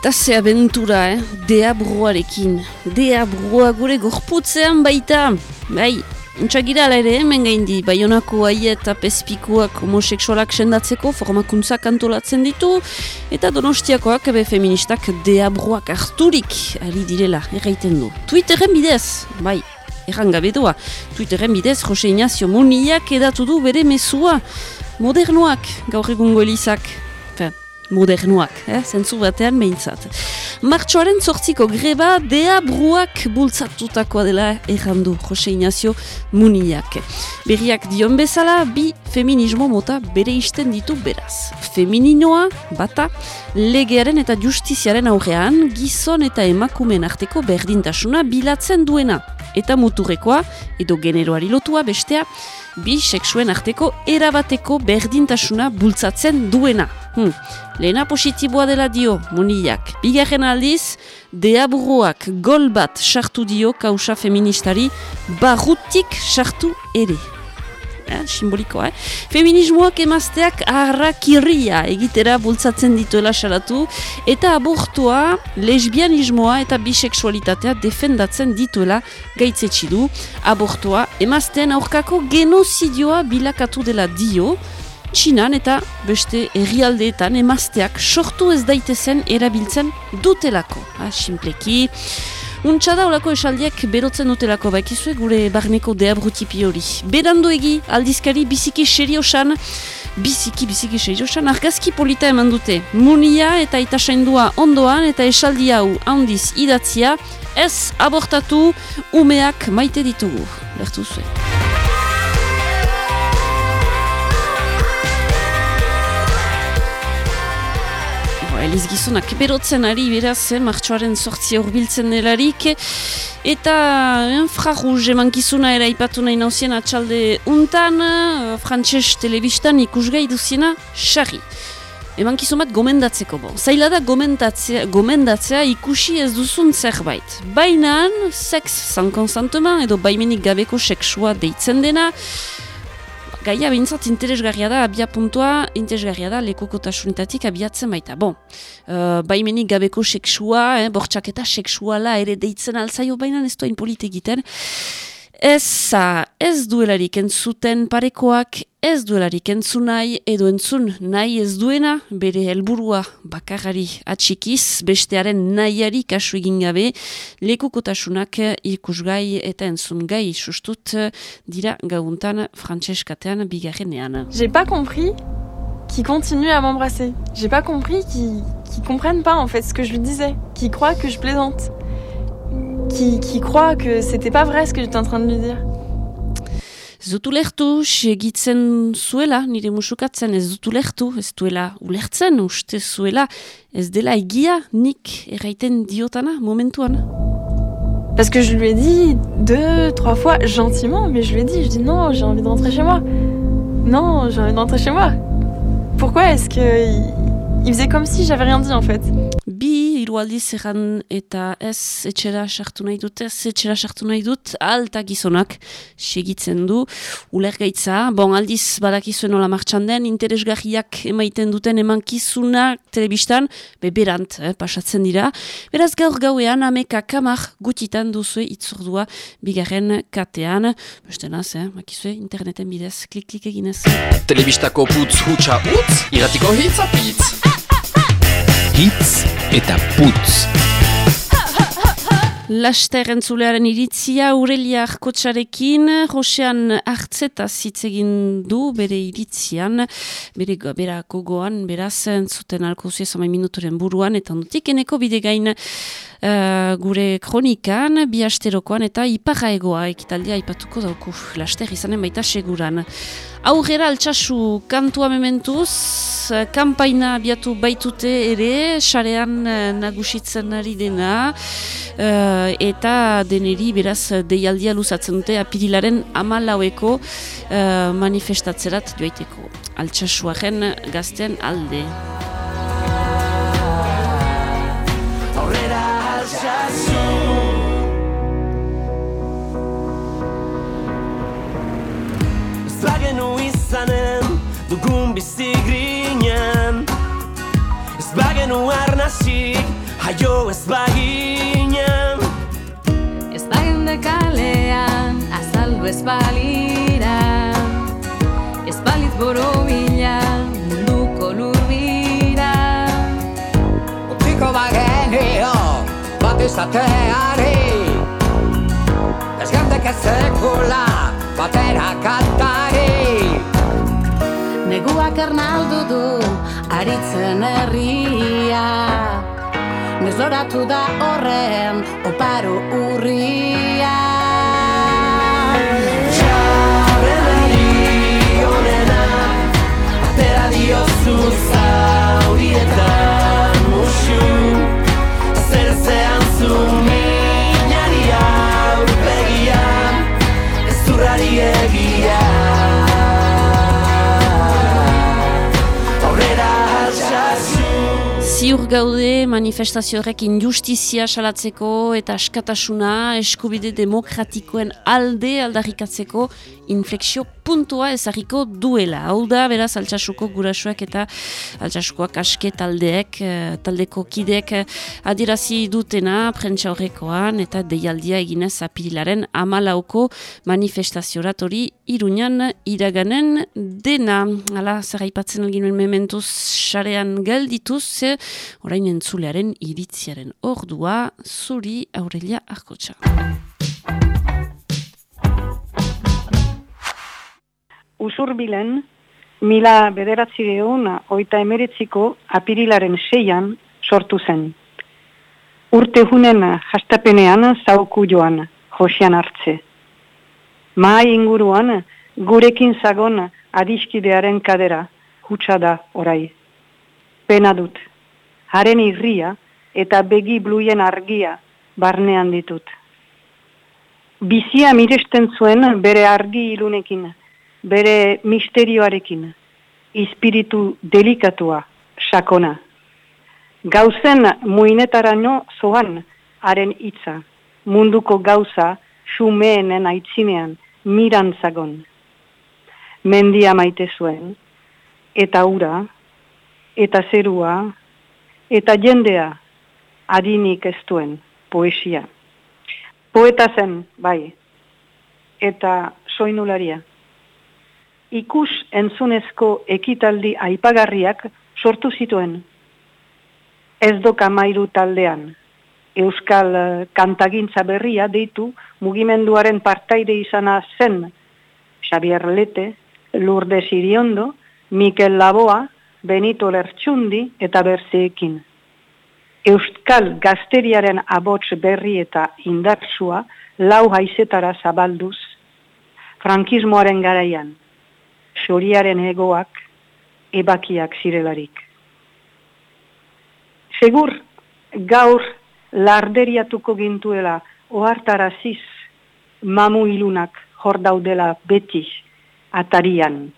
Eta ze abentura, eh? Deabruarekin. Deabrua gure gorputzean baita. Bai, Untsagira ala ere hemen gaindi, baionako aie eta pezpikuak homoseksualak sendatzeko formakuntzak antolatzen ditu, eta donostiakoak ebe feministak deabruak harturik ari direla, erraiten du. Twitteren bidez, bai, erran gabe doa, Twitteren bidez Jose Ignacio Muniak edatu du bere mesua, modernoak gaur egungo elizak, modernuak, eh? zentzu batean behintzat. Martxoaren zortziko greba dea bruak bultzatutakoa dela errandu Jose Ignacio Muniak. Berriak dion bezala, bi feminismo mota bere isten ditu beraz. Femininoa, bata, legearen eta justiziaren aurrean, gizon eta emakumen arteko berdintasuna bilatzen duena. Eta muturrekoa, edo generoari lotua bestea, bi seksuen arteko erabateko berdintasuna bultzatzen duena. Hmm. Lehena positiboa dela dio, muniak. Bigarren aldiz, deaburuak gol bat sartu dio kausa feministari, barrutik sartu ere eh, simbolikoa, eh? Feminismoak emazteak arrakirria egitera bultzatzen dituela salatu eta abortua, lesbianismoa eta biseksualitatea defendatzen dituela gaitzetsi du. Abortua emazteen aurkako genozidioa bilakatu dela dio, Txinan eta beste herrialdeetan emazteak sortu ez daitezen erabiltzen dutelako. Ha, simpleki, Untsa da olako esaldiak berotzen dutelako bakizue gure barneko deabrutipi hori. Berandu egi aldizkari biziki seriosan, biziki biziki seriosan, argazki polita eman dute. Munia eta itasaindua ondoan eta esaldi hau handiz idatzia, ez abortatu umeak maite ditugu. Bertu zuen. Eliz gizonak berotzen ari beraz, eh, martxoaren sortzi horbiltzen delarik. Eta eh, frarruz eman gizuna era ipatu nahi nauzien atxalde untan, eh, frantxez telebistan ikusgai duziena, xarri. Eman gizumat gomendatzeko bo. Zaila da gomendatzea, gomendatzea ikusi ez duzun zerbait. Bainan, sex sans consentement edo baimenik gabeko seksua deitzen dena, gaia bintzat interesgarria da, abia puntua interesgarria da lekukotasunetatik abiatzen baita. Bon, uh, baimenik gabeko seksua, eh, bortxaketa seksuala ere deitzen alzaio baina ez doain polite egiten. Ez, ez duelarik entzuten parekoak, ez duelarik entzun nahi, edo entzun nahi ez duena, bere helburua bakarari atxikiz, bestearen nahiari kasu egin gabe, lekukotasunak ikusgai eta entzun gai sustut dira gauntan frantseskatean bigarrenean. J'ai pas compris qui continue à m'embrasser. J'ai pas compris qui qui comprennent pas en fait ce que je lui disais, qui croient que je plaisante. Qui, qui croit que c'était pas vrai ce que j'étais en train de lui dire. Ez dut ulertu, segitzen zuela, nire musukatzen ez dut ulertu, ez duela ulertzen, uste zuela, ez dela egia nik erraiten diotana momentuan. Parce que je lui ai dit deux, trois fois gentiment, mais je lui ai dit, je dis non, j'ai envie de rentrer chez moi. Non, j'ai envie de rentrer chez moi. Pourquoi est-ce que il faisait comme si j'avais rien dit en fait? Bi hiru aldiz erran eta ez etxera sartu nahi dut, ez etxera sartu nahi dut, alta gizonak segitzen du, ulergaitza, bon aldiz badakizuen nola martxan den, interesgarriak emaiten duten emankizunak telebistan, beberant, eh, pasatzen dira. Beraz gaur gauean ameka kamar gutitan duzue itzordua bigarren katean, beste naz, eh, makizue interneten bidez, klik-klik eginez. Telebistako putz hutsa utz, iratiko hitz apitz hitz eta putz. Laster entzulearen iritzia Aurelia Arkotxarekin, Josean hartzeta zitzegin du bere iritzian, bere berako goan, beraz, entzuten alko zuez minuturen buruan, eta ondutik eneko bide gain uh, gure kronikan, bi asterokoan, eta iparra ekitaldia ipatuko dauku, laster izanen baita seguran. Aurrera altsasu kantua mementuz, kampaina abiatu baitute ere, sarean eh, nagusitzen ari dena, uh, eta deneri beraz deialdia luzatzen dute apirilaren amalaueko manifestatzerat joaiteko. Altsasuaren gazten alde. Dugun bizi grinen Ez bagenu arnazik ez baginen. Ez bagende kalean azaldu ez balira. Ez balit boro izateari Ez gandek ez sekula batera kantari Neguak ernaldu du aritzen herria. Nezoratu da horren oparo urria Ziur gaude manifestazio horrek injustizia salatzeko eta askatasuna eskubide demokratikoen alde aldarrikatzeko inflexio puntua ezarriko duela. Hau da, beraz, altsasuko gurasoak eta altsasukoak aske taldeek, eh, taldeko kideek eh, adirazi dutena prentsa horrekoan eta deialdia eginez apirilaren amalauko manifestazioratori iruñan iraganen dena. Hala, zer aipatzen alginuen mementuz sarean geldituz, orain entzulearen iritziaren ordua zuri Aurelia Arkotxa. Usurbilen, mila bederatzireun oita emeritziko apirilaren seian sortu zen. Urte hunen jastapenean zauku joan, josian hartze. Mahai inguruan, gurekin zagon adiskidearen kadera, hutsa da orai. Pena dut, haren irria eta begi bluien argia barnean ditut. Bizia miresten zuen bere argi ilunekin, bere misterioarekin, espiritu delikatua, sakona. Gauzen muinetaraino zoan haren hitza, munduko gauza xumeenen aitzinean miran zagon. Mendia maite zuen, eta ura, eta zerua, eta jendea adinik ez duen poesia. Poeta zen, bai, eta soinularia ikus entzunezko ekitaldi aipagarriak sortu zituen. Ez doka mairu taldean. Euskal eh, kantagintza berria deitu mugimenduaren partaide izana zen Xavier Lete, Lourdes Iriondo, Mikel Laboa, Benito Lertxundi eta berzeekin. Euskal gazteriaren abots berri eta indartsua lau haizetara zabalduz, frankismoaren garaian xoriaren egoak ebakiak zirelarik. Segur, gaur larderiatuko gintuela ohartaraziz mamu ilunak hor beti atarian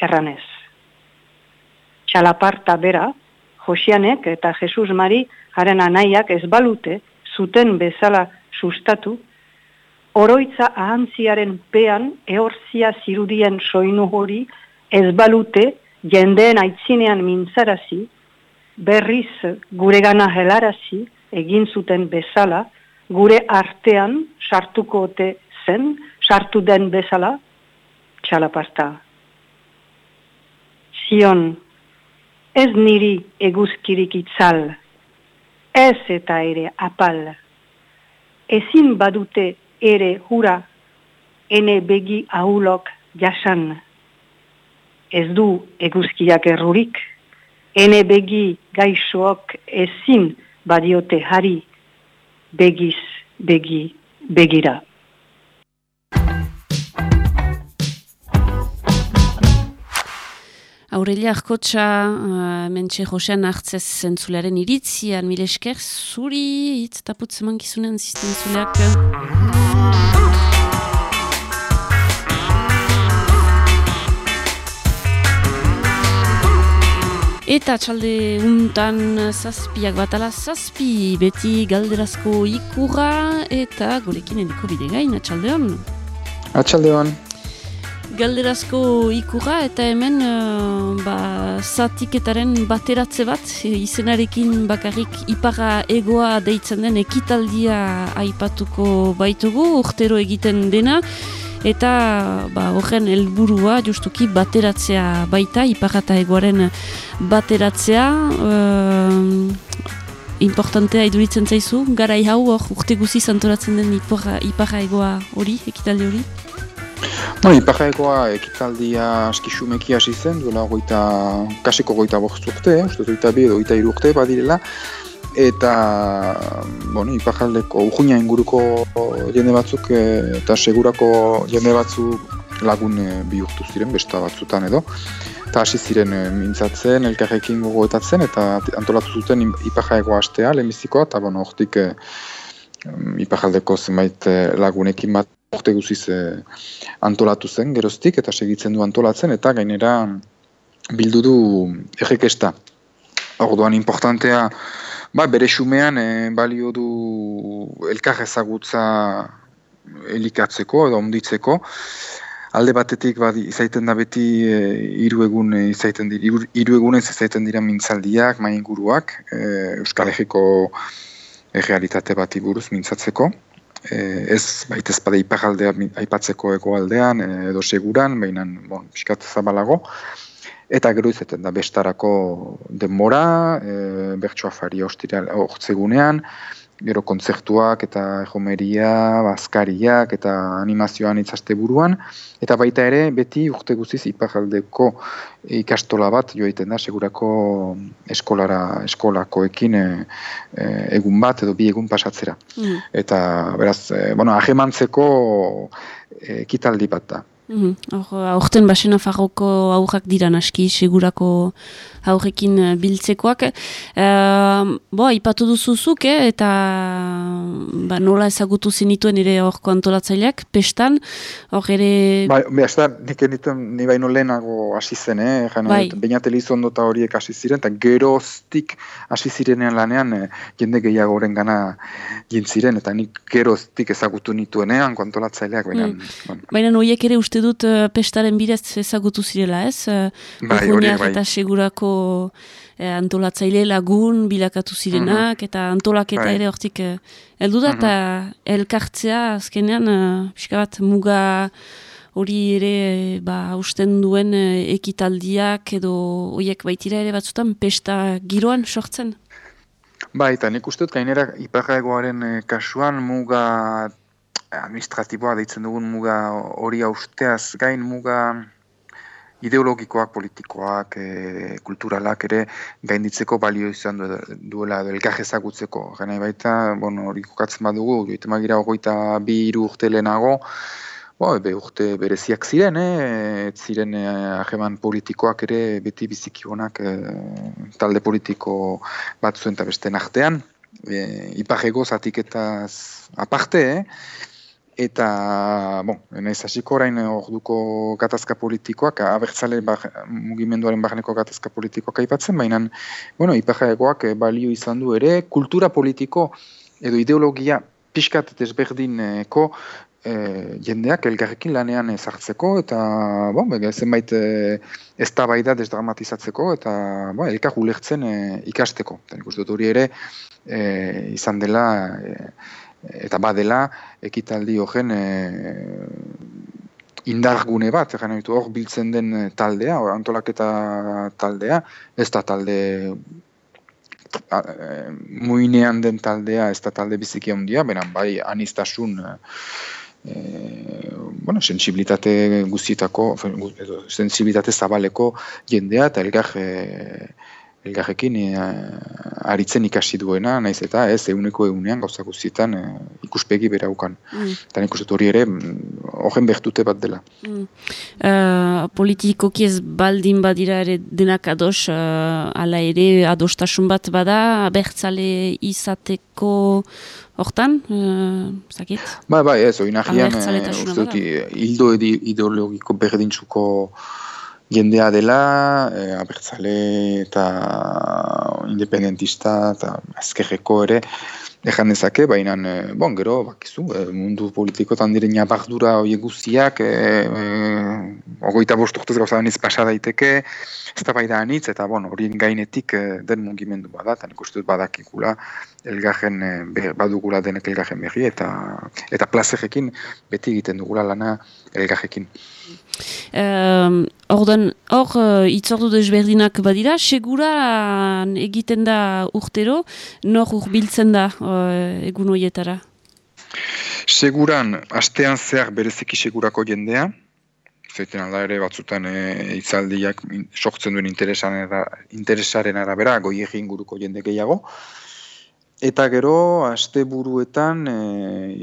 erranez. Txalaparta bera, Josianek eta Jesus Mari haren anaiak ez balute zuten bezala sustatu oroitza ahantziaren pean ehorzia zirudien soinu hori ez balute jendeen aitzinean mintzarazi, berriz gure gana helarazi egin zuten bezala, gure artean sartuko ote zen, sartu den bezala, txalapasta. Zion, ez niri eguzkirik itzal, ez eta ere apal, ezin badute ere hura ene begi ahulok jasan. Ez du eguzkiak errurik, ene begi gaixoak ezin badiote hari begiz begi begira. Aurelia Arkotxa, uh, mentxe josean hartzez zentzularen iritzian, mile esker, zuri hitz taputz eman gizunen ziztentzuleak. Eta txalde untan zazpiak batala zazpi beti galderazko ikurra eta gurekin ediko bide gain, atxalde hon. Atxalde hon. Galderazko ikura eta hemen uh, ba, zatiketaren bateratze bat izenarekin bakarrik iparra egoa deitzen den ekitaldia aipatuko baitugu urtero egiten dena eta ba, horren helburua justuki bateratzea baita iparra eta egoaren bateratzea uh, importantea iduritzen zaizu, garai hau hor urte guzi zantoratzen den iparra, egoa hori, ekitaldi hori? No, iparra egoa ekitaldia askixumeki hasi zen, duela goita, kaseko goita bortz urte, eh? uste goita bi edo goita iru urte badirela, eta bueno, iparraldeko urguina inguruko jende batzuk eh, eta segurako jende batzuk lagun eh, bihurtu ziren, besta batzutan edo eta hasi ziren e, mintzatzen, elkarrekin gogoetatzen, eta antolatu zuten ipajaego astea, lehenbizikoa, eta bueno, hortik ipajaldeko zenbait eh, lagunekin bat urte guziz antolatu zen, geroztik, eta segitzen du antolatzen, eta gainera bildu du errekesta. Orduan importantea, ba, bere xumean balio du elkar ezagutza elikatzeko edo onditzeko, alde batetik badi izaiten da beti e, hiru egun e, izaiten dira hiru egunez izaiten dira mintzaldiak, mai inguruak, e, Euskal Herriko errealitate bati buruz mintzatzeko. E, ez baita ez bada iparaldea aipatzeko egoaldean e, edo seguran, baina bon, piskat zabalago. Eta gero izaten da bestarako denbora, e, bertsoa fari hortzegunean, gero kontzertuak eta jomeria, bazkariak eta animazioan itzaste buruan. Eta baita ere, beti urte guziz iparaldeko ikastola bat joiten da, segurako eskolara, eskolakoekin e, egun bat edo bi egun pasatzera. Mm. Eta, beraz, e, bueno, ahemantzeko ekitaldi bat da. Mm Horten basena farroko aurrak dira naski, segurako aurrekin eh, biltzekoak. Uh, bo, ipatu duzuzuk, eh, eta ba, nola ezagutu zenituen ere horko antolatzaileak, pestan, hor ere... Ba, behaz da, nik enituen, ni baino lehenago hasi zen, eh? Jano, bai. Eta horiek hasi ziren, eta geroztik hasi zirenean lanean, eh, jende gehiago horren gana jintziren, eta nik geroztik ezagutu nituenean, antolatzaileak, baina... Mm. Baina noiek ere uste dut uh, pestaren bidez ezagutu zirela, ez? Uh, bai, horiek, bai. Eta segurako eh, antolatzaile lagun bilakatu zirenak, mhm. eta antolaketa bai. ere hortik eh, heldu da, eta uh elkartzea azkenean, uh, bat muga hori ere ba, usten duen ekitaldiak edo horiek baitira ere batzutan pesta giroan sortzen? Ba, eta nik uste dut gainera iparraegoaren kasuan muga administratiboa deitzen dugun muga hori austeaz gain muga ideologikoak, politikoak, e, kulturalak ere gainditzeko balio izan duela edo elkar ezagutzeko. Gana baita, bueno, hori kokatzen badugu, joite magira ogoita bi iru urte lehenago, bo, be urte bereziak ziren, eh? ziren eh, politikoak ere beti biziki honak eh, talde politiko batzuen eta beste nartean. E, Ipajego zatiketaz aparte, eh? Eta, bon, naiz hasiko orain orduko gatazka politikoak, abertzale mugimenduaren barneko gatazka politikoak aipatzen, baina, bueno, ipajaegoak eh, balio izan du ere, kultura politiko edo ideologia pixkat desberdineko e, jendeak elgarrekin lanean ezartzeko, eta, bon, bega, zenbait ez da bai da desdramatizatzeko, eta, bon, elkar ulertzen e, ikasteko. Eta nik dut hori ere, e, izan dela, e, eta badela ekitaldi horren e, indargune bat, egan hor biltzen den taldea, or, antolaketa taldea, ez da talde a, e, muinean den taldea, ez da talde biziki handia, beran bai anistasun e, bueno, sensibilitate guztietako, sensibilitate zabaleko jendea eta elgar e, elgarrekin e, aritzen ikasi duena, naiz eta ez euneko eunean gauza guztietan e, ikuspegi beraukan. Mm. Eta nik uste hori ere, mm, horren bertute bat dela. Mm. Uh, politikoki ez baldin badira ere denak ados, uh, ala ere adostasun bat bada, abertzale izateko hortan, uh, zakit? Ba, ba, ez, oinahian, uste dut, hildo ideologiko berdintzuko jendea dela, e, abertzale eta independentista eta azkerreko ere ejan dezake, baina, e, bon, gero, bakizu, e, mundu politikotan diren jabardura horiek guztiak, e, e, ogoita bost urtez gauza anitz pasa daiteke, ez da bai da anitz, eta bueno, horien gainetik eh, den mugimendu bada, eta nik uste dut badakikula elgajen, eh, be- badugula denek elgajen berri, eta eta plazerekin beti egiten dugula lana elgajekin. Um, Orden, hor, uh, itzordu desberdinak badira, seguran egiten da urtero, nor urbiltzen da uh, egun hoietara? Seguran, astean zehar bereziki segurako jendea, zaiten alda ere batzutan e, itzaldiak in- sortzen duen era- interesaren arabera, goi inguruko jende gehiago, eta gero, asteburuetan e,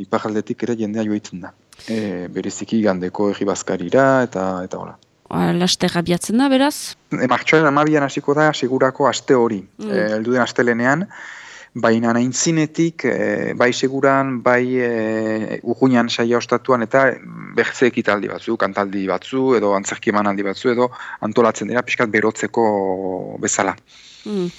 ipajaldetik ere jendea joitzen da. E, bereziki gandeko egi bazkarira, eta eta hola. Uh, laster abiatzen da, beraz? E, Martxoaren amabian hasiko da segurako aste hori, Mm. mm. heldu den astelenean, baina aintzinetik, e, bai seguran, bai e, urguinan saia ostatuan, eta bertze ekitaldi batzu, kantaldi batzu, edo antzerki emanaldi batzu, edo antolatzen dira pixkat berotzeko bezala. Mm.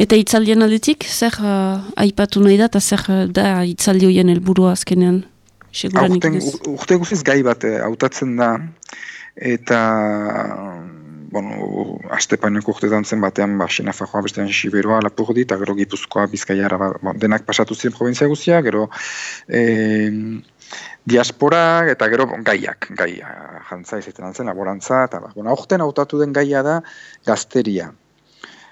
Eta itzaldien aldetik, zer uh, aipatu nahi da, eta zer da itzaldi hoien helburua azkenean? Seguran Aurten, ur- urte guziz gai bat eh, hautatzen da, eta bueno, astepaineko urtetan zen batean ba, Xenafajoa, bestean Siberoa, Lapurdi, eta gero Gipuzkoa, Bizkaiara, ba, ba, denak pasatu ziren provintzia guztia, gero eh, diaspora, eta gero bon, gaiak, gaia, jantza izaten altzen, laborantza, eta ba, bueno, aurten hautatu den gaia da gazteria.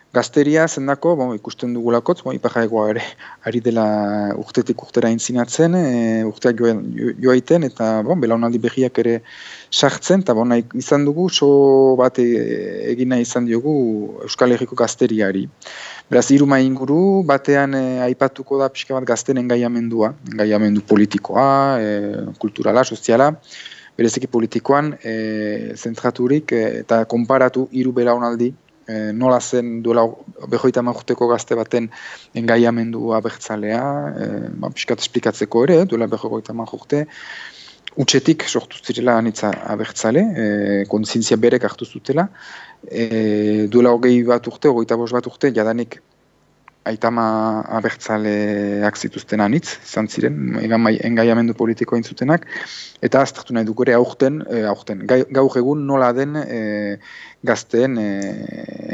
Gazteria zendako, bon, ikusten dugulakotz, bon, iparraegoa ere ari dela urtetik urtera intzinatzen, e, urteak joa, jo- joaiten, eta bon, belaunaldi berriak ere sartzen, eta bon, izan dugu, so bat e, egin nahi izan diogu Euskal Herriko gazteriari. Beraz, hiru mahai inguru, batean e, aipatuko da pixka bat gazten engaiamendua, engaiamendu politikoa, e, kulturala, soziala, bereziki politikoan, e, zentraturik e, eta konparatu hiru belaunaldi, e, nola zen duela behoita urteko gazte baten engaiamendua bertzalea, e, ba, pixkat esplikatzeko ere, duela behoita urte, utxetik sortu zirela anitza abertzale, e, kontzientzia berek hartu zutela, e, duela hogei bat urte, hogeita bost bat urte, jadanik aitama abertzaleak zituzten anitz, izan ziren, mai- engaiamendu politikoa intzutenak, eta aztertu nahi dugu ere aurten, e, aurten, gaur egun nola den e, gazteen e,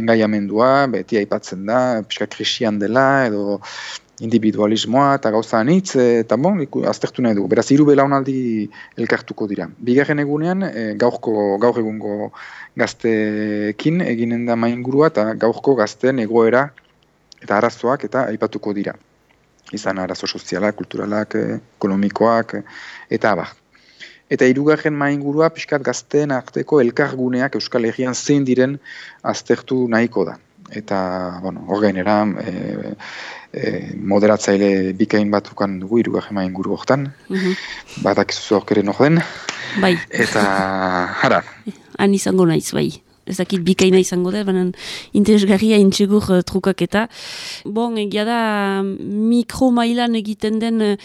engaiamendua, beti aipatzen da, pixka krisian dela, edo individualismoa eta gauza anitz, e, eta bon, aztertu nahi dugu. Beraz, hiru belaunaldi elkartuko dira. Bigarren egunean, e, gaurko, gaur egungo gazteekin eginen da maingurua eta gaurko gazteen egoera eta arazoak eta aipatuko dira. Izan arazo sozialak, kulturalak, eh, ekonomikoak, eh, eta abar. Eta hirugarren maingurua pixkat gazteen arteko elkarguneak Euskal Herrian zein diren aztertu nahiko da. Eta, bueno, hor gainera, e, e, moderatzaile bikain batukan dugu hirugarren mainguru hortan, Mhm. badakizu hor ere den, Bai, eta, hara, han izango naiz, bai. Ez dakit bikaina izango da, baina interesgarria intsegur uh, trukaketa. Bon, egia da mikro mailan egiten den eh,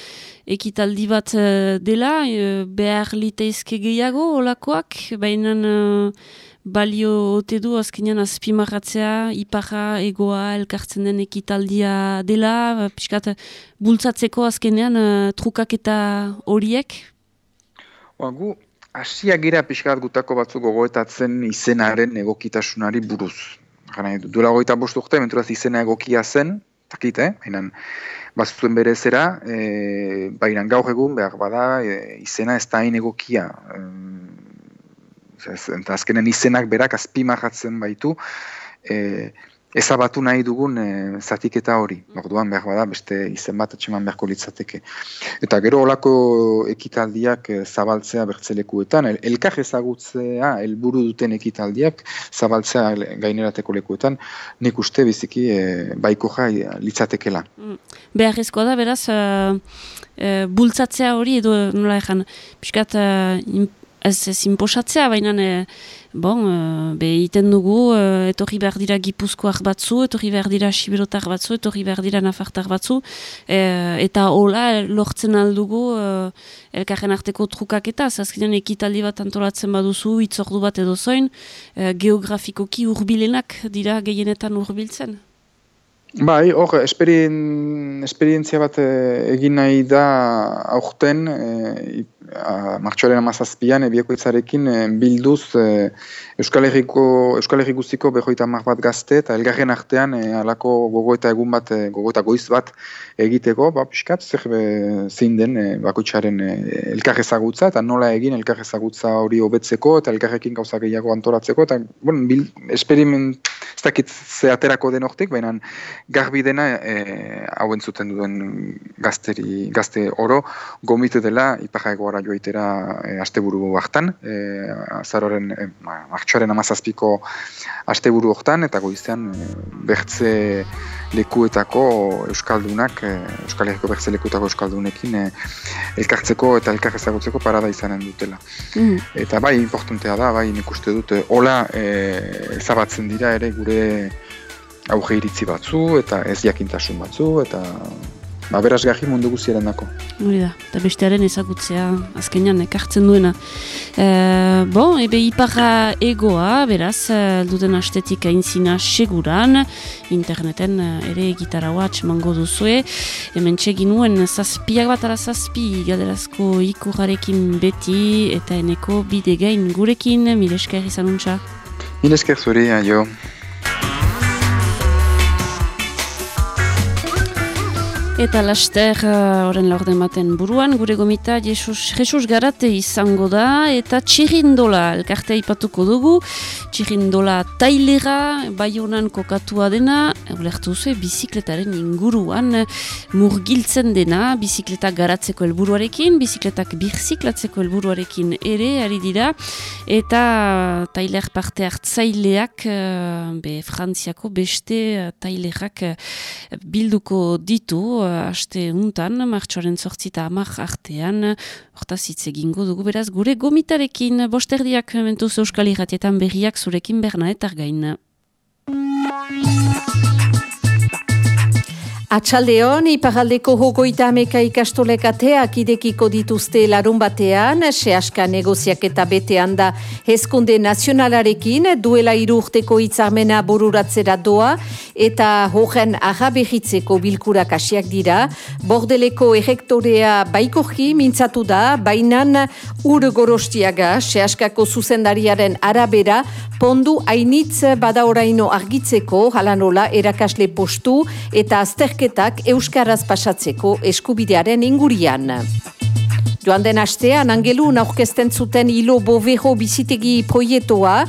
ekitaldi bat eh, dela, eh, behar liteizke gehiago olakoak, baina eh, balio ote du azkenean azpimarratzea, iparra, egoa, elkartzen den ekitaldia dela, eh, pixkat bultzatzeko azkenean eh, trukaketa horiek. Ba, gu, hasiak gira pixkat gutako batzuk gogoetatzen izenaren egokitasunari buruz. Gana, duela goita bost urte, menturaz izena egokia zen, takit, eh? Baina, bazuen bere zera, e, baina gaur egun behar bada e, izena ez da hain egokia. E, ez, azkenen izenak berak azpimarratzen baitu, e, ezabatu nahi dugun e, zatiketa hori. Orduan behar bada beste izen bat atxeman beharko litzateke. Eta gero olako ekitaldiak eh, zabaltzea bertzelekuetan, el, elkar ezagutzea helburu duten ekitaldiak zabaltzea gainerateko lekuetan, nik uste biziki e, baiko jai litzatekela. beharrezkoa da, beraz, uh, uh, bultzatzea hori, edo nola ezan, piskat, uh, ez ez inposatzea, baina, bon, uh, be iten dugu, uh, etorri behar dira gipuzkoak batzu, etorri behar dira siberotar batzu, etorri behar dira nafartar batzu, uh, eta hola lortzen aldugu elkarren arteko trukaketa, azkenean ekitaldi bat antolatzen baduzu, itzordu bat edo zoin, uh, geografikoki hurbilenak dira gehienetan hurbiltzen. Bai, hor, esperien, esperientzia bat eh, egin nahi da aurten, eh, a, martxoaren amazazpian, ebiekoitzarekin e, bilduz e, Euskal Herriko, Euskal Herri guztiko behoita mar bat gazte, eta elgarren artean e, alako gogoeta egun bat, gogoeta goiz bat egiteko, ba, piskat, zer be, zein den e, bakoitzaren e, elkar ezagutza, eta nola egin elkar ezagutza hori hobetzeko, eta elkarrekin gauza gehiago antolatzeko, eta, bueno, bil, esperiment, ez dakit ze aterako den hortik, baina garbi dena e, hau entzuten duen gazteri, gazte oro, gomite dela, ipaja egoara joitera e, asteburu hartan, e, azaroren, e, martxoaren amazazpiko asteburu hortan, eta goizean e, bertze lekuetako Euskaldunak, e, Euskal Herriko bertze lekuetako Euskaldunekin e, elkartzeko eta elkar ezagutzeko parada izanen dutela. Mm. Eta bai, importantea da, bai, nik uste dut, hola e, ezabatzen dira ere gure auge iritzi batzu, eta ez jakintasun batzu, eta ba, berazgarri mundu guztiaren dako. Hori da, eta bestearen ezagutzea azkenean ekartzen duena. E, bon, ebe iparra egoa, beraz, eh, duten astetik aintzina seguran, interneten eh, ere gitaraua atxemango duzue, hemen txeginuen zazpiak bat ara zazpi gaderazko ikurrarekin beti, eta eneko bidegain gurekin, mire esker izan untxa. Mire zuri, jo. Eta laster, horren uh, laurden baten buruan, gure gomita Jesus, Jesus Garate izango da, eta txirindola, elkartea ipatuko dugu, txirindola tailera, bai honan kokatua dena, ulertu zuen, bizikletaren inguruan murgiltzen dena, bizikleta garatzeko helburuarekin, bizikletak birziklatzeko helburuarekin ere, ari dira, eta tailer parte hartzaileak, be, frantziako beste tailerak bilduko ditu, aste untan, martxoaren sortzita amak artean, hortaz hitz egingo dugu beraz, gure gomitarekin, bosterdiak mentuz euskal irratietan berriak zurekin berna eta gain. Atxaldeon, iparaldeko hogoita ameka ikastolekateak idekiko dituzte larun batean, sehaska negoziak eta betean da hezkunde nazionalarekin, duela irurteko itzarmena boruratzera doa, eta horren agabehitzeko bilkurak asiak dira. Bordeleko erektorea baikorki mintzatu da, bainan ur gorostiaga, sehaskako zuzendariaren arabera, pondu hainitz bada oraino argitzeko, halanola erakasle postu, eta azter ikerketak euskaraz pasatzeko eskubidearen ingurian. Joan den astean, angelun aurkezten zuten hilo bovejo bizitegi proietoa,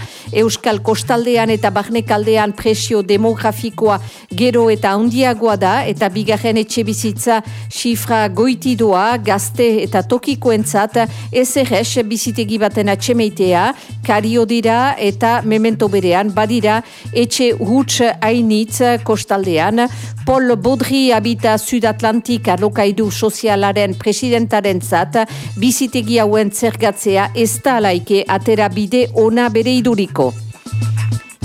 Euskal Kostaldean eta Barnekaldean presio demografikoa gero eta handiagoa da, eta bigarren etxe bizitza xifra goitidoa, gazte eta tokikoentzat, SRS bizitegi baten atxemeitea, kario dira eta memento berean badira etxe huts hainitz Kostaldean, Paul Baudry habita Sud Atlantika lokaidu sozialaren presidentaren zat, bizitegi hauen zergatzea ez da alaike atera bide ona bere iduriko.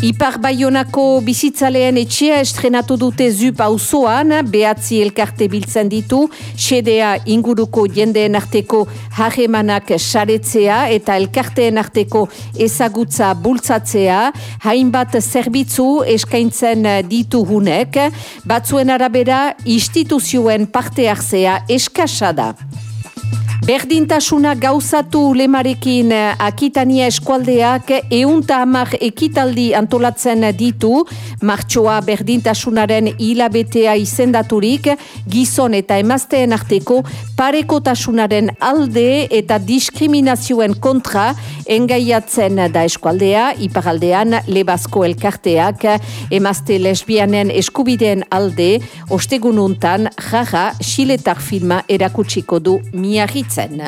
Ipar Bayonako bizitzaleen etxea estrenatu dute zup auzoan, behatzi elkarte biltzen ditu, sedea inguruko jendeen arteko harremanak saretzea eta elkarteen arteko ezagutza bultzatzea, hainbat zerbitzu eskaintzen ditu hunek, batzuen arabera instituzioen parte hartzea eskasada. Berdintasuna gauzatu lemarekin eh, Akitania eskualdeak eunta hamar ekitaldi antolatzen ditu, martxoa berdintasunaren hilabetea izendaturik, gizon eta emazteen arteko parekotasunaren alde eta diskriminazioen kontra engaiatzen da eskualdea, iparaldean lebazko elkarteak, emazte lesbianen eskubideen alde, ostegununtan jaja xiletar filma erakutsiko du miarritz zen.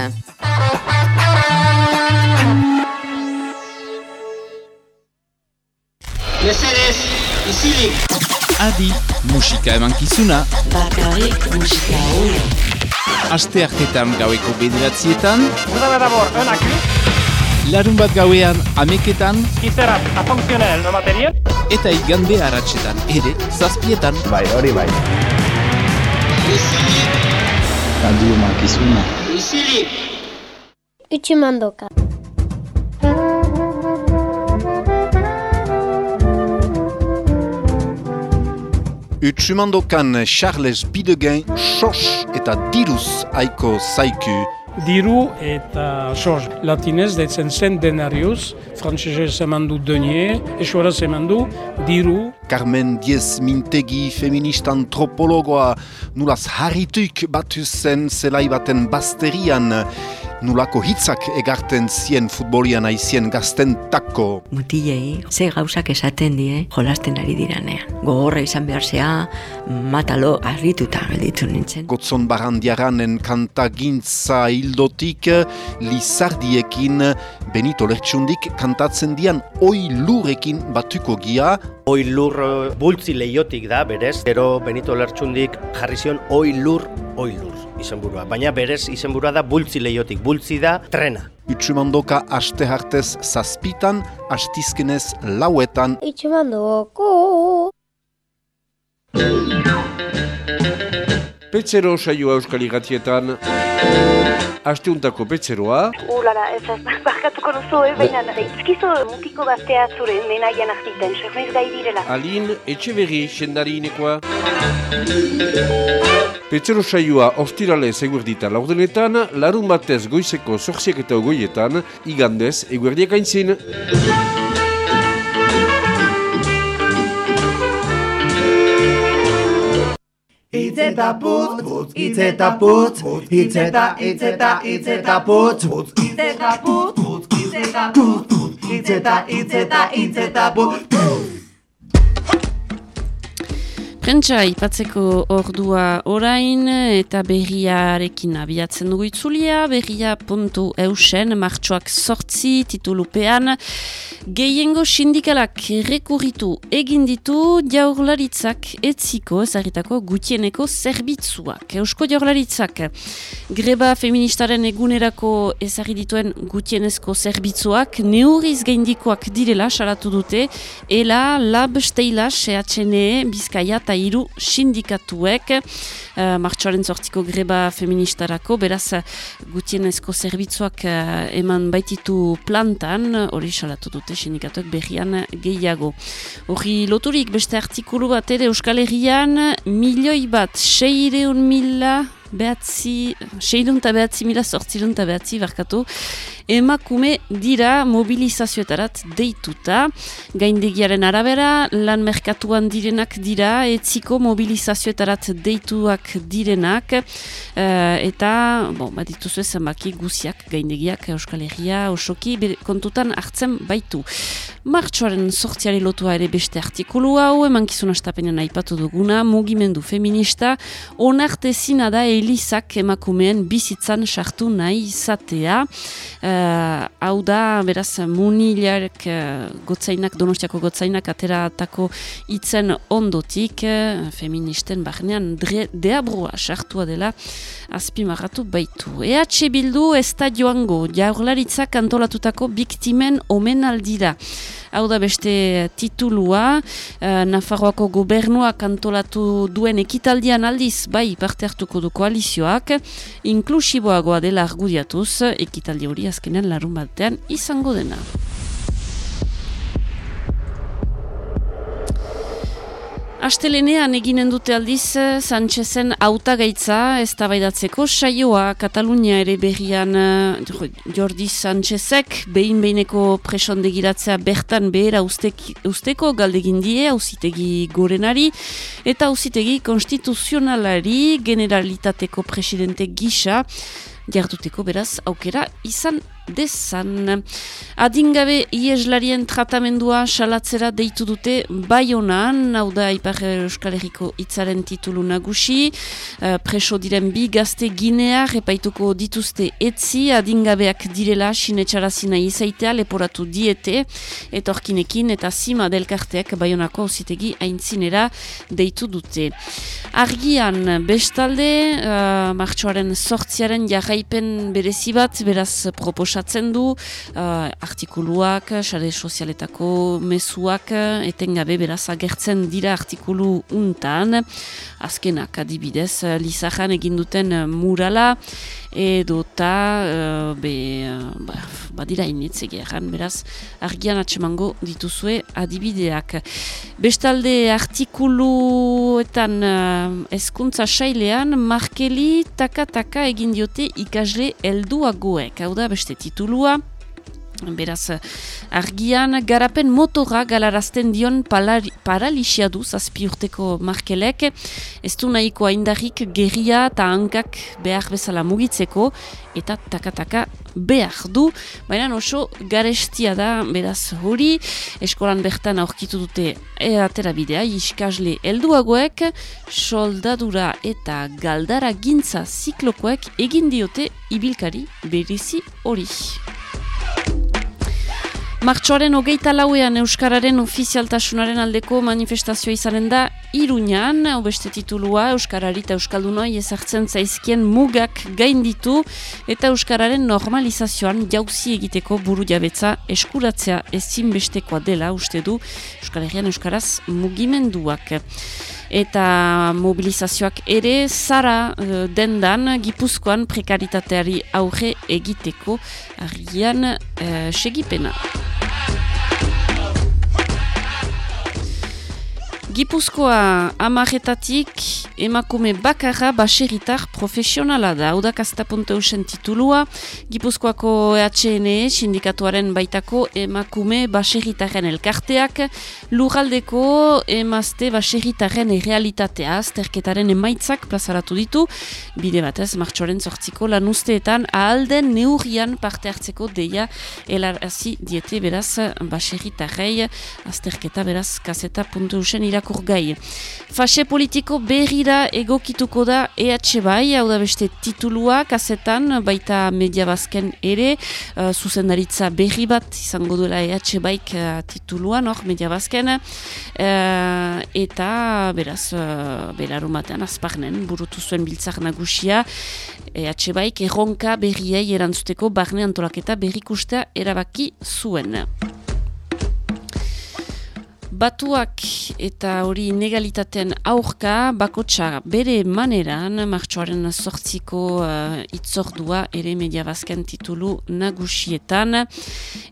Mesedez, izilik! Adi, musika eman kizuna. Bakarrik musika hori. Aste hartetan gaueko bederatzietan. D'abord un accu. Larun bat gauean ameketan. Kizerat, afonkzionel, no materiel. Eta igande haratsetan, ere, zazpietan. Bai, hori bai. Izilik! Adi, makizuna. Izilik! Utsumandoka. Utsumandokan Charles Bidegain sos eta diruz aiko zaiku diru eta sos. Latinez deitzen zen denarius, frantzesez eman du denier, esuaraz eman du diru. Carmen Diez Mintegi feminista antropologoa nulaz harrituik batu zen zelai baten basterian nulako hitzak egarten zien futbolian aizien gazten tako. Mutilei, ze gauzak esaten die jolasten ari diranean. Gogorra izan behar zea, matalo harrituta gelditu nintzen. Gotzon barandiaranen kantagintza hildotik, lizardiekin Benito Lertxundik kantatzen dian oi lurekin batuko gia. Oi lur bultzi leiotik da, berez, gero Benito Lertxundik jarri zion oi lur, oi lur izenburua. Baina berez izenburua da bultzi leiotik, bultzi da trena. Utsumandoka aste hartez zazpitan, astizkenez lauetan. Utsumandoko. Petzero saioa euskal igatietan. Asteuntako petzeroa. Ulala, ez ez, barkatuko duzu, eh, baina izkizo mukiko gaztea zure menaien artiten, sefnez gai direla. Alin, etxe berri, sendari inekoa. Petzero saioa ostirale eguerdita laurdenetan, larun batez goizeko zorziak eta ogoietan, igandez eguerdiak aintzin. Itzeta putz, putz, itzeta putz, itzeta, itzeta, itzeta putz, putz, itzeta putz, putz, itzeta putz, itzeta, itzeta, itzeta putz, Prentsa ipatzeko ordua orain eta berriarekin abiatzen dugu itzulia, berria martxoak sortzi titulupean, gehiengo sindikalak rekurritu egin ditu jaurlaritzak etziko ezagitako gutieneko zerbitzuak. Eusko jaurlaritzak greba feministaren egunerako ezagituen gutienezko zerbitzuak neuriz gaindikoak direla salatu dute, ela lab steila sehatxene bizkaia eta hiru sindikatuek uh, martxoaren zortiko greba feministarako, beraz gutienezko zerbitzuak uh, eman baititu plantan, hori salatu dute sindikatuek berrian gehiago. Hori loturik beste artikulu bat ere Euskal Herrian, milioi bat seireun mila behatzi, seirun eta behatzi mila sortzirun eta behatzi barkatu, emakume dira mobilizazioetarat deituta. Gaindegiaren arabera, lan merkatuan direnak dira, etziko mobilizazioetarat deituak direnak, eta, bon, bat dituzu zenbaki guziak, gaindegiak, Euskal Herria, osoki, kontutan hartzen baitu. Martxoaren sortziari lotua ere beste artikulu hau, emankizun astapenean aipatu duguna, mugimendu feminista, onarte zina da elizak emakumeen bizitzan sartu nahi izatea. Uh, hau da, beraz, munilarek uh, gotzainak, donostiako gotzainak ateratako itzen ondotik, uh, feministen barnean deabrua sartua dela, azpimarratu baitu. EH Bildu ez da joango, jaurlaritzak antolatutako biktimen omenaldira. Hau da beste titulua, uh, Nafarroako gobernuak antolatu duen ekitaldian aldiz, bai parte hartuko du koalizioak, inklusiboagoa dela argudiatuz, ekitaldi hori azkenean larun batean izango dena. Astelenean eginen dute aldiz Sanchezen hautagaitza eztabaidatzeko saioa Katalunia ere berrian uh, Jordi Sanchezek behin behineko presondegiratzea bertan behera ustek, usteko galdegin die hausitegi gorenari eta hausitegi konstituzionalari generalitateko presidente gisa jarduteko beraz aukera izan dezan. Adingabe ieslarien tratamendua salatzera deitu dute Bayonan, hau da Ipar Euskal Herriko itzaren titulu nagusi, uh, preso diren bi gazte ginea, repaituko dituzte etzi, adingabeak direla sinetxarazina izaitea, leporatu diete, etorkinekin eta zima delkarteak Bayonako zitegi aintzinera deitu dute. Argian, bestalde, uh, martxoaren sortziaren jarraipen berezibat, beraz proposa proposatzen du uh, artikuluak, sare sozialetako mezuak etengabe beraz agertzen dira artikulu untan azkenak adibidez Lizajan egin duten murala edo eta uh, be, uh, ba, badira initz egeran, beraz argian atsemango dituzue adibideak. Bestalde artikuluetan uh, ezkuntza sailean markeli taka-taka egin diote ikasle helduagoek. Hau da beste titulua, Beraz, argian, garapen motora galarazten dion paralisia du zazpi urteko markelek, ez du nahiko haindarrik gerria eta hankak behar bezala mugitzeko, eta takataka behar du, baina oso garestia da, beraz hori, eskolan bertan aurkitu dute e atera bidea, iskasle helduagoek, soldadura eta galdara gintza ziklokoek egin diote ibilkari berizi hori. Martxoaren hogeita lauean Euskararen ofizialtasunaren aldeko manifestazioa izanen da Iruñan, obeste titulua Euskarari eta Euskaldunoi ezartzen zaizkien mugak gainditu eta Euskararen normalizazioan jauzi egiteko buru jabetza eskuratzea ezinbestekoa dela uste du Euskal Herrian Euskaraz mugimenduak eta mobilizazioak ere zara uh, dendan gipuzkoan prekaritateari aurre egiteko argian uh, segipena. Gipuzkoa amaretatik emakume bakarra baseritar profesionala da. Hau da kaztapunteusen titulua, Gipuzkoako EHN sindikatuaren baitako emakume baseritaren elkarteak, lurraldeko emazte baseritaren realitatea, azterketaren emaitzak plazaratu ditu, bide batez, martxoren zortziko lan usteetan, ahalden neurrian parte hartzeko deia elarazi diete beraz baseritarrei, azterketa beraz kazeta.eusen irakurri irakurgai. Fase politiko berrira egokituko da EH bai, hau da beste titulua, kasetan, baita media bazken ere, uh, zuzendaritza berri bat, izango duela EH baik uh, tituluan, hor, media bazken, uh, eta beraz, uh, belarun batean, azparnen, burutu zuen biltzak nagusia, EH baik erronka berriei erantzuteko barne antolaketa berrikustea erabaki zuen. Batuak eta hori negalitatean aurka bakotsa bere maneran martxoaren sortziko uh, itzordua ere media bazken titulu nagusietan.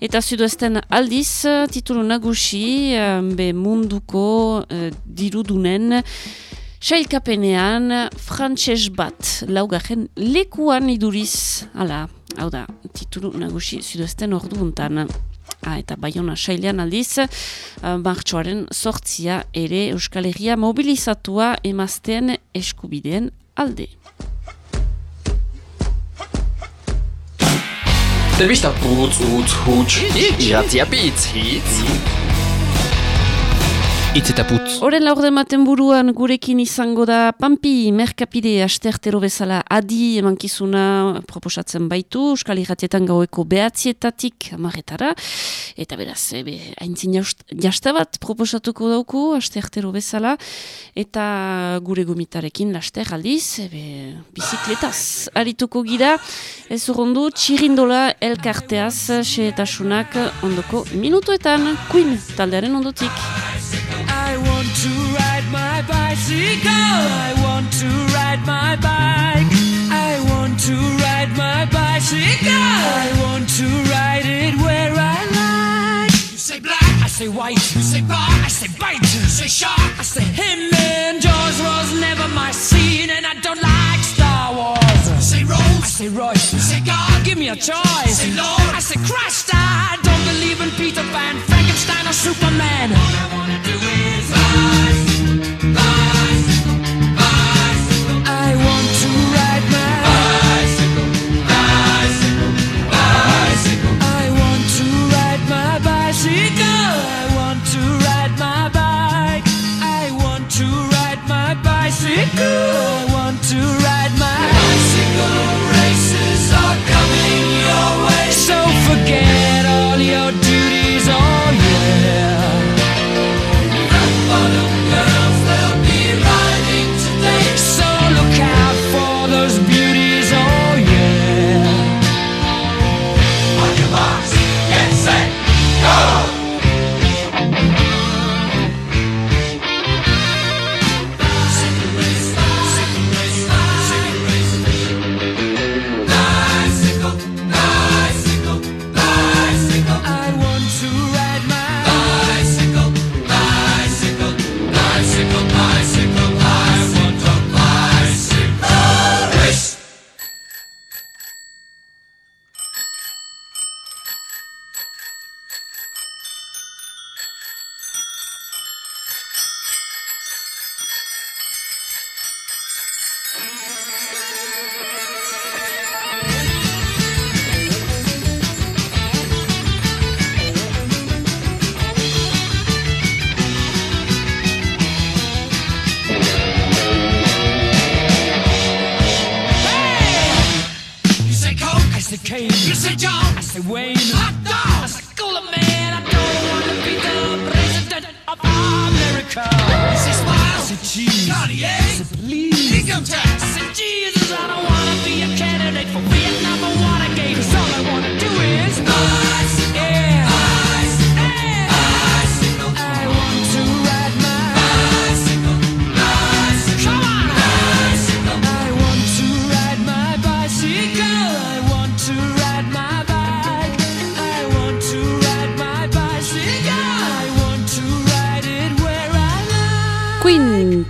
Eta zuduesten aldiz titulu nagusi uh, be munduko uh, dirudunen sailkapenean frantses bat laugarren lekuan iduriz, ala, hau da, titulu nagusi zuduesten ordu untan. Ah, eta Bayona sailean aldiz, uh, martxoaren sortzia ere Euskal Herria mobilizatua emazten eskubideen alde. Telebista putz, utz, huts, iratzia pitz, hitz. Itz eta putz. Horen laurde maten buruan gurekin izango da Pampi Merkapide astertero bezala adi emankizuna proposatzen baitu, Euskal Iratietan gaueko behatzietatik amaretara, eta beraz, ebe, haintzin jasta bat proposatuko dauku astertero bezala, eta gure gomitarekin laster aldiz, ebe, bizikletaz arituko gira, ez urrondu, txirindola elkarteaz, xeetasunak ondoko minutuetan, Queen taldearen ondotik. I want to ride my bicycle. I want to ride my bike. I want to ride my bicycle. I want to ride it where I like. You say black, I say white. You say bar, I say bite. You say shark, I say him. And Jaws was never my scene, and I don't like Star Wars. You say Rose, I say Royce. You say God, give me a choice. You say Lord, I say Christ. I don't believe in Peter Pan, Frankenstein, or Superman.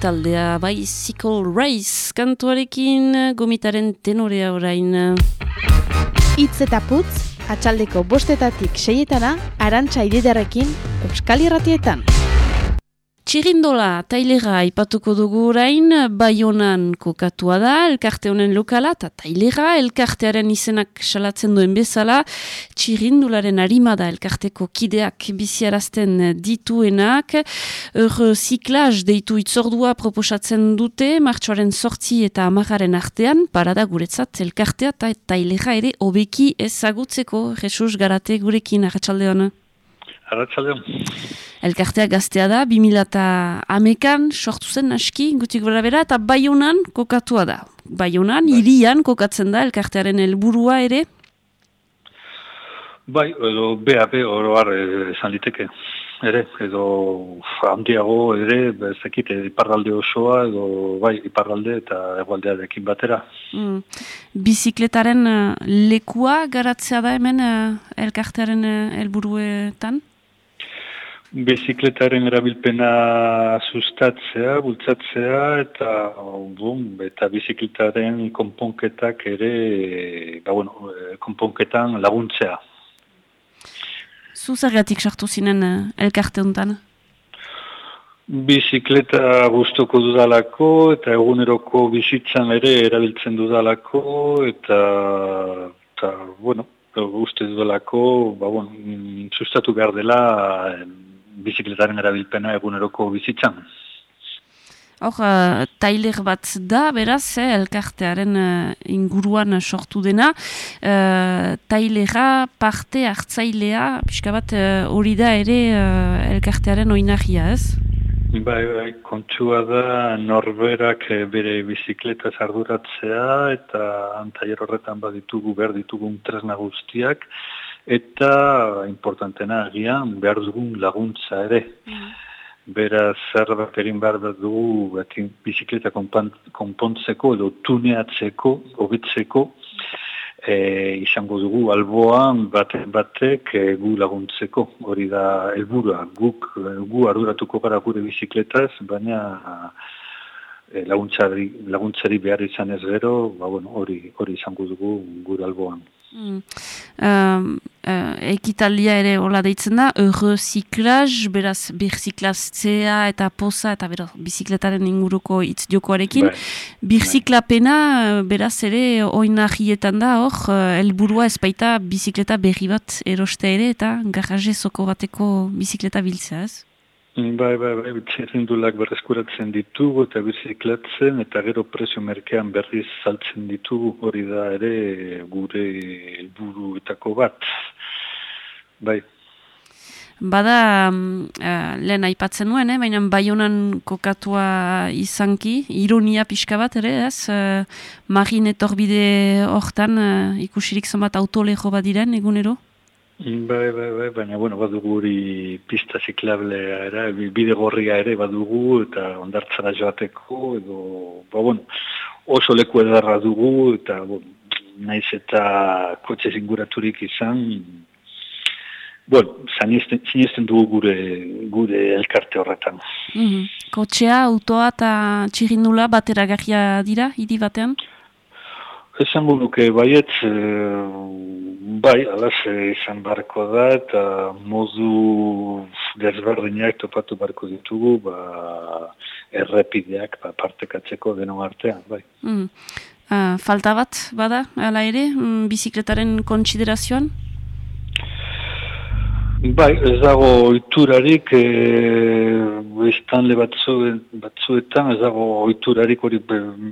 Taldea Bicycle Race kantuarekin gomitaren tenorea orain. Itz eta putz, atxaldeko bostetatik seietana, arantxa ididarekin, Euskal Irratietan. Txirindola tailera aipatuko dugu orain, Baionan kokatua da, elkarte honen lokala, eta tailera elkartearen izenak salatzen duen bezala, txirindularen harima da elkarteko kideak biziarazten dituenak, ur ziklaz deitu itzordua proposatzen dute, martxoaren sortzi eta amagaren artean, parada guretzat elkartea eta tailera ere hobeki ezagutzeko, Jesus Garate gurekin, arratsalde hona. Arratxaldeon. Elkartea gaztea da, 2000 eta amekan sortu zen aski, gutik bera bera, eta baionan kokatua da. Baionan, irian kokatzen da elkartearen helburua ere, Bai, edo BAP oroar eh, esan liteke. Ere, edo handiago ere, bezakit, iparralde osoa, edo bai, iparralde eta egualdearekin batera. mm, bizikletaren eh, lekua garatzea da hemen eh, elkartearen eh, helburuetan. Bizikletaren erabilpena sustatzea, bultzatzea, eta, bum, eta bizikletaren konponketak ere, ba, bueno, eh, konponketan laguntzea. Zu zergatik sartu zinen eh, elkarte honetan? Bizikleta gustuko dudalako eta eguneroko bizitzan ere erabiltzen dudalako eta, eta bueno, uste dudalako, ba, bueno, sustatu behar dela bizikletaren erabilpena eguneroko bizitzan. Hor, uh, tailer bat da, beraz, eh, elkartearen eh, inguruan sortu dena. Uh, tailera parte hartzailea, pixka bat hori da ere uh, elkartearen oinahia, ez? Bai, bai, kontua da norberak bere bizikleta arduratzea eta antaier horretan baditugu behar ditugun tresna guztiak eta importantena agian behar dugun laguntza ere. Beraz, zerbait egin behar bat dugu beti bizikleta konpontzeko edo tuneatzeko, hobitzeko, e, izango dugu alboan batek batek e, gu laguntzeko. Hori da helburua guk gu arduratuko gara gure bizikletaz, baina e, laguntzari, laguntzari behar izan ez gero, ba, bueno, hori hori izango dugu gure alboan. Mm. Um, uh, ekitaldia ere hola deitzen da, eurreziklaz, beraz, birziklaztzea eta poza, eta beraz, bizikletaren inguruko hitz jokoarekin. Bai. Birziklapena, uh, beraz, ere, oinahietan da, hor, uh, helburua ez baita bizikleta berri bat eroste ere, eta garaje zoko bateko bizikleta biltzea, ez? Bai, bai, bai, txirrindulak berreskuratzen ditugu eta biziklatzen eta gero prezio merkean berriz saltzen ditugu hori da ere gure helburuetako bat. Bai. Bada, eh, lehen aipatzen nuen, eh? baina baionan kokatua izanki, ironia pixka bat ere, ez? Uh, Marin etorbide hortan uh, ikusirik zonbat autolejo bat diren, egunero? Bai, bai, bai, baina, bueno, badugu hori pista ziklablea era, bide gorria ere badugu eta ondartzara joateko, edo, ba, bueno, oso leku edarra dugu eta, bueno, naiz eta kotxe zinguraturik izan, bueno, sinesten dugu gure, gure elkarte horretan. Mhm. Kotxea, autoa eta txirindula bateragarria dira, hiri batean? Esango nuke baiet, e, bai, alaz izan barko da, eta modu desberdinak topatu barko ditugu, ba, errepideak ba, partekatzeko denon artean, bai. Mm. Uh, falta bat, bada, ala ere, mm, bizikletaren kontsiderazioan? Bai, ez dago oiturarik, e, estanle batzu, batzuetan, ez dago oiturarik hori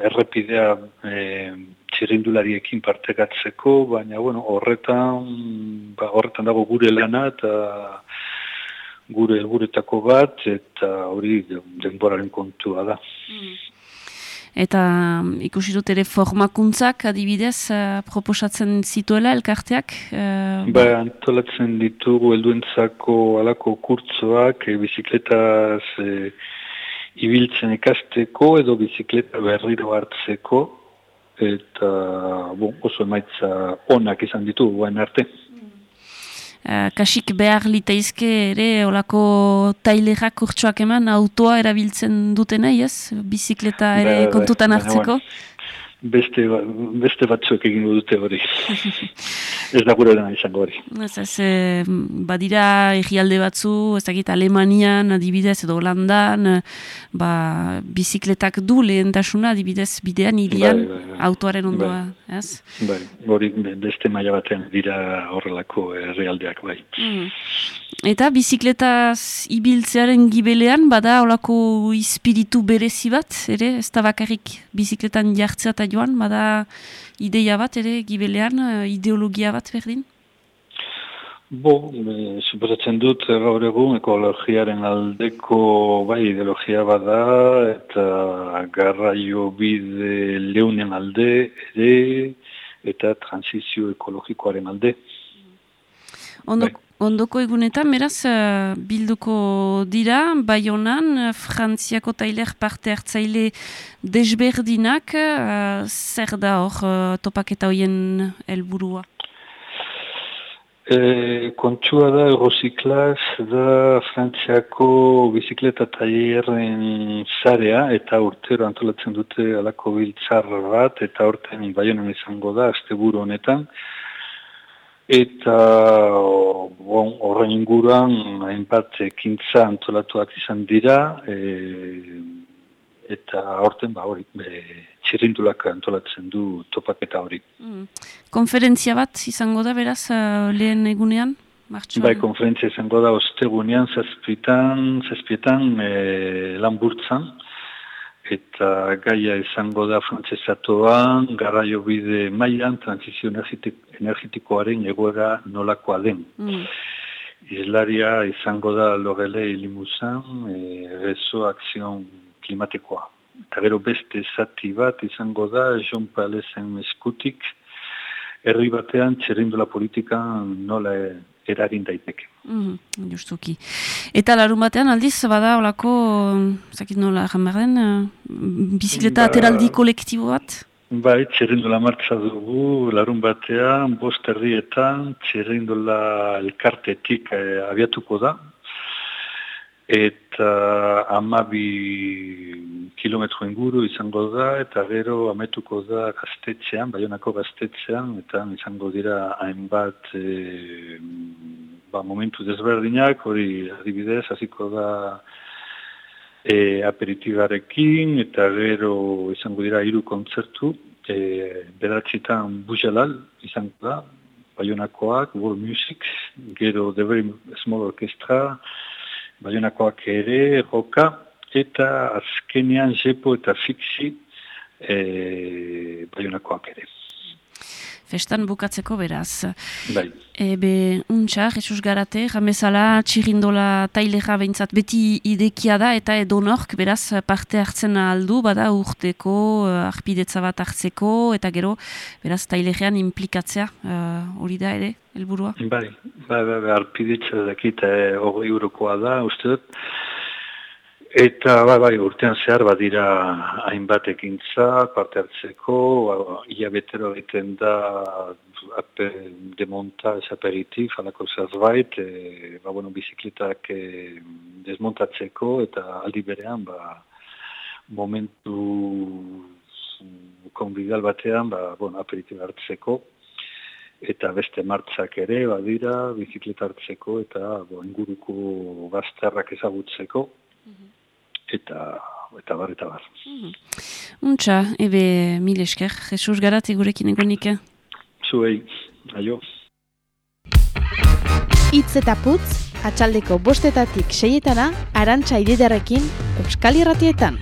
errepidea e, txirrindulariekin partekatzeko, baina bueno, horretan, ba, horretan dago gure lana eta gure helburetako bat eta hori denboraren kontua da. Mm. Eta mm, ikusi dut ere formakuntzak adibidez uh, proposatzen zituela elkarteak? Uh, ba, antolatzen ditugu helduentzako alako kurtzoak e, bizikletaz e, ibiltzen ikasteko edo bizikleta berriro hartzeko eta bon, oso emaitza onak izan ditugu guen arte. Uh, kasik behar litaizke ere olako tailerak kurtsuak eman autoa erabiltzen duten nahi ez? Bizikleta ere ba, kontutan hartzeko? beste, ba, beste batzuek egin dute hori. ez da gure dena izango hori. Ez, ez, e, badira egialde batzu, ez dakit Alemanian, adibidez, edo Holandan, eh, ba, bizikletak du lehentasuna, adibidez, bidean, ilian, bai, bai, bai. autoaren ondoa, bai. ez? Bai, hori beste maila batean dira horrelako herrialdeak bai. Mm. Eta bizikletaz ibiltzearen gibelean, bada olako ispiritu berezi bat, ere, ez da bakarrik bizikletan jartzea eta joan, bada ideia bat, ere, gibelean, eh, ideologia bat berdin? Bo, e, suposatzen dut, gaur egun, ekologiaren aldeko, bai, ideologia bada, eta garraio bide leunen alde, ere, eta transizio ekologikoaren alde. Ondo, bai. Ondoko egunetan, beraz, uh, bilduko dira, Bayonan, uh, Frantziako tailer parte hartzaile desberdinak, uh, zer da hor uh, topaketa hoien helburua? E, kontsua da, Eurociklaz, da Frantziako bizikleta tailerren zarea, eta urtero antolatzen dute alako biltzar bat, eta orten Bayonan izango da, azte buru honetan, Eta bon, horren inguruan hainbat ekintza antolatuak izan dira e, eta horten ba hori e, txirrindulak antolatzen du topaketa hori. Mm. Konferentzia bat izango da beraz uh, lehen egunean? Martxuan? Bai, konferentzia izango da ostegunean zazpietan, zazpietan e, lanburtzan eta gaia izango da frantzesatoan, garraio bide mailan, transizio energetikoaren egoera nolakoa den. Mm. Islaria izango da logele ilimuzan, e, rezo akzion klimatikoa. Eta gero beste zati bat izango da, John Palezen eskutik, herri batean txerindola politika nola eragin daiteke. Mm, justuki. Eta larun batean aldiz, bada olako, zakit nola den, uh, bizikleta ba, ateraldi kolektibo bat? Bai, txerrindola martza dugu, larun batean, bost herrietan, txerrindola elkartetik eh, abiatuko da, eta amabi kilometro inguru izango da, eta gero ametuko da gaztetxean, baionako gaztetxean, eta izango dira hainbat e, ba, momentu desberdinak, hori adibidez, hasiko da e, aperitibarekin, eta gero izango dira hiru kontzertu, e, beratxitan bujelal izango da, Bayonakoak, World Music, gero The Very Small Orchestra, Bayonakoak ere, Roka, eta azkenean Jepo eta Fixi, e, Bayonakoak ere festan bukatzeko beraz. Bai. Ebe, untxa, Jesus Garate, jamezala, txirindola tailera behintzat beti idekia da, eta edonork beraz parte hartzen aldu, bada urteko, uh, arpidetza bat hartzeko, eta gero, beraz, tailerean implikatzea, uh, hori da ere, helburua? Bai, bai, bai, bai arpidetza dakit, hori uh, eurokoa da, uste dut, Eta bai, bai, urtean zehar badira hainbat ekintza parte hartzeko, ba, ia betero egiten da ape, demonta ez aperitif, alako zerbait, e, ba, bueno, bizikletak e, desmontatzeko eta aldi berean ba, momentu konbidal batean ba, bueno, aperitif hartzeko eta beste martzak ere badira bizikleta hartzeko eta bo, inguruko gazterrak ezagutzeko. Mhm eta eta bar eta bar. Mm Untxa, ebe mil esker, Jesus garat egurekin egonik. Zuei, aio. Itz eta putz, atxaldeko bostetatik seietana, arantxa ididarekin, Euskal Irratietan.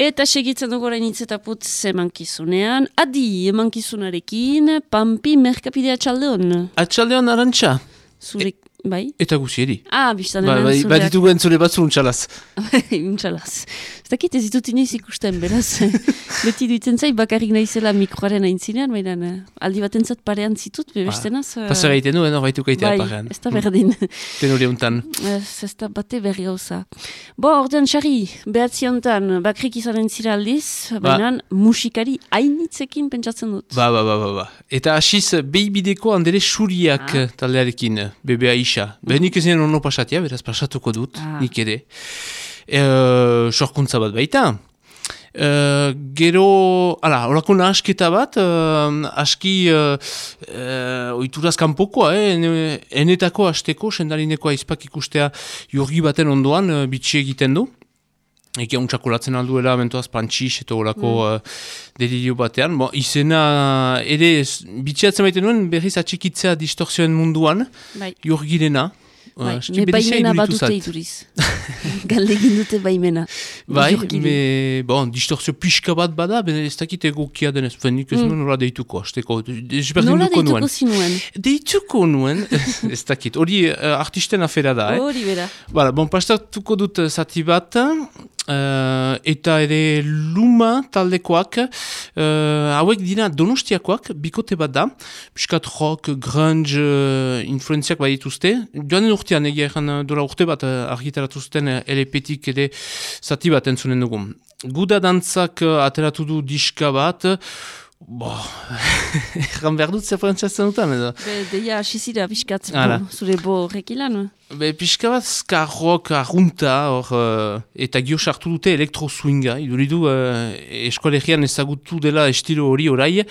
Eta segitzen dugu orain hitz eta putz emankizunean. Adi emankizunarekin, Pampi Merkapidea txaldeon. Atxaldean arantxa. Zure, bai? Eta guzieri. Ah, biztan Ba, ba, zureak. baditugu entzule batzu untxalaz. Untxalaz. Ez dakit ez ditut inoiz ikusten, beraz. Beti duitzen zait bakarrik naizela mikroaren aintzinean, baina eh, aldi bat entzat parean zitut, bebestenaz. eh, Pasa gaiten du, eno baitu kaitea bai, parean. ez da berdin. Tenore untan. Ez, ez da bate berri gauza. Bo, ordean xarri, behatzi honetan, bakrik izanen zira aldiz, Ba. baina musikari hainitzekin pentsatzen dut. Ba, ba, ba, ba, ba. Eta hasiz, behibideko handere suriak Ah. taldearekin, bebea isa. Be, nik ezin ono pasatia, beraz pasatuko dut, Ah. nik ere. E, sorkuntza bat baita. E, gero, ala, horako nahasketa bat, e, aski e, e, oituraz kanpokoa, eh, ene- enetako hasteko, sendarineko aizpak ikustea jorgi baten ondoan, e, bitxi egiten du. Eki hau txakolatzen alduela, mentoaz pantxix eta horako mm. delirio batean. Bo, izena ere bitxiatzen baiten nuen berriz atxikitzea distorsioen munduan, Bai. jorgirena. Bai, Uh, me baimena badute iduriz. Galdegin dute baimena. Bai, me, bon, distorsio pixka bat bada, ben ez dakit egokia denez, fenik ez Mm. nuen nola deituko, azteko, Nola ezberdinduko nuen. deituko zinuen? Deituko nuen, ez dakit, hori uh, artisten afera da, eh? Hori bera. Voilà, bon, pastatuko dut eh, zati bat, eh, eta ere luma taldekoak, eh, hauek dira donostiakoak, bikote bat da, piskat rock, grunge, uh, influenziak bai dituzte, joanen urtean egia egan eh, dola urte bat uh, argitaratu zuten uh, LP-tik ere zati bat entzunen dugu. Guda dantzak eh, ateratu du diska bat, Bo, egan behar dut zer frantzatzen dutan, edo. Be, deia asizira Hala. bo, zure bo rekilan. Be, pixka bat ska rock arrunta, hor, eh, eta gio sartu dute elektro swinga, iduridu uh, eskolegian ezagutu dela estilo hori orai,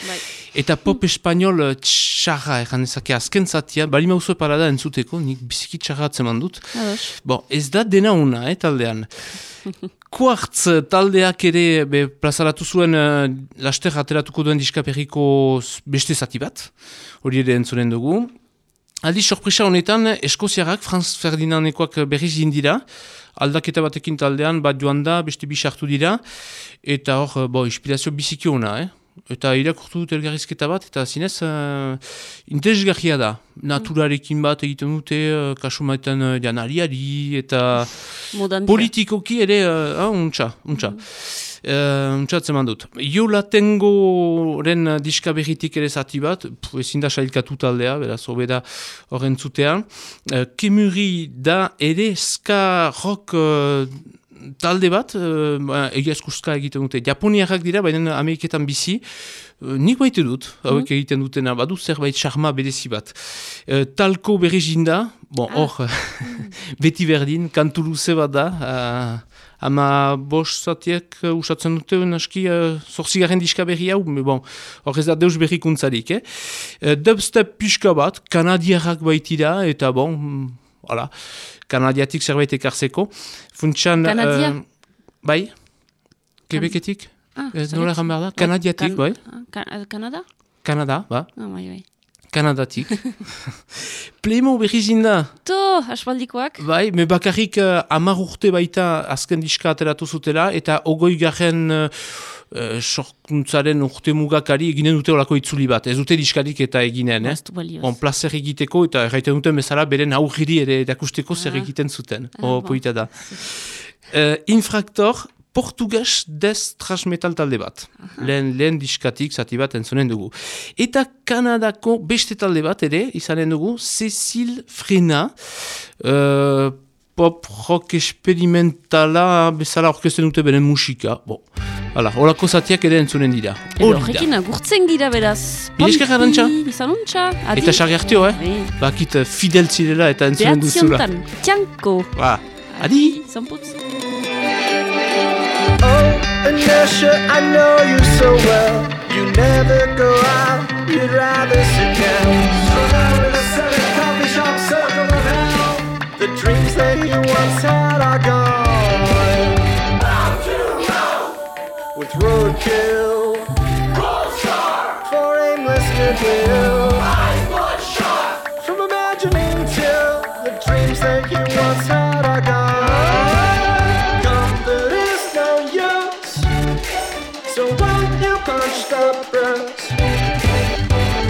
eta pop espanol eh, txarra, egan ezake azken zatia, bali mauzue parada entzuteko, nik biziki txarra atzeman dut. Bon, ez da dena una, eh, taldean. Quartz eh, taldeak ere be, plazaratu zuen uh, laster ateratuko duen diskaperriko beste zati bat, hori ere entzunen dugu. Aldi sorpresa honetan, Eskoziarrak, Franz Ferdinandekoak berriz dira, aldaketa batekin taldean, bat joan da, beste bi sartu dira, eta hor, bo, inspirazio biziki ona, eh? Eta irakurtu dut elgarrizketa bat, eta zinez, uh, interesgarria da. Naturarekin bat egiten dute, uh, kasu maetan uh, janariari, eta Modan dira. politikoki ere, uh, ah, untxa, untxa. Uh, untxatzen man dut. Jo latengoren uh, diska berritik ere zati bat, pf, ezin da sailkatu taldea, beraz, hobeda horren zutean. Uh, Kemuri da ere ska rock uh, talde bat, uh, egiazkuzka egiten dute. Japoniarrak dira, baina Ameriketan bizi, Uh, nik baite dut, hauek egiten dutena, badu zerbait charma berezi bat. Uh, talko berri jinda, bon, hor, beti berdin, kantu luze bat da, uh, ama bos zatiek uh, usatzen dute, naski, uh, zorzigarren diska berri hau, bon, hor ez da deus berrikuntzarik, eh? Uh, dubstep pixka bat, kanadiarrak baitira, eta bon, mm, hala, kanadiatik zerbait ekartzeko. Funtsan... Kanadia? bai? Quebeketik? Ah, Ez zaret. nola behar da? Bai, Kanadiatik, kan- bai? ah, ka- eh, Kanada? Kanada, ba? Ah, bai, bai. Kanadatik. Plemo berriz inda. To, aspaldikoak. Bai, me bakarrik uh, amar urte baita azken diska ateratu zutela, eta ogoi garen uh, sorkuntzaren urte mugakari eginen dute olako itzuli bat. Ez dute diskarik eta eginen, eh? Baztu balioz. On placer egiteko eta erraiten duten bezala beren aurriri ere erakusteko zer egiten zuten. Ah, oh, bon. poita da. Uh, infraktor, portugas des trash metal talde bat. Lehen, lehen diskatik zati bat entzunen dugu. Eta Kanadako beste talde bat ere, izanen dugu, Cecil Frena, uh, pop rock experimentala bezala orkesten dute beren musika. Bon, hala, holako zatiak ere entzunen dira. Horrekin agurtzen gira beraz. Izan untxa. Adi. Eta sarri hartio, eh? Bai. Bakit eh, fidel zirela eta entzunen duzula. honetan, txanko. Ba, adi! Oh, Zanputz. Inertia, I know you so well. You never go out, you'd rather sit down. So now in a silly coffee shop circle of hell, the dreams that you once had are gone. Bound to row with roadkill, gold star for aimless goodwill.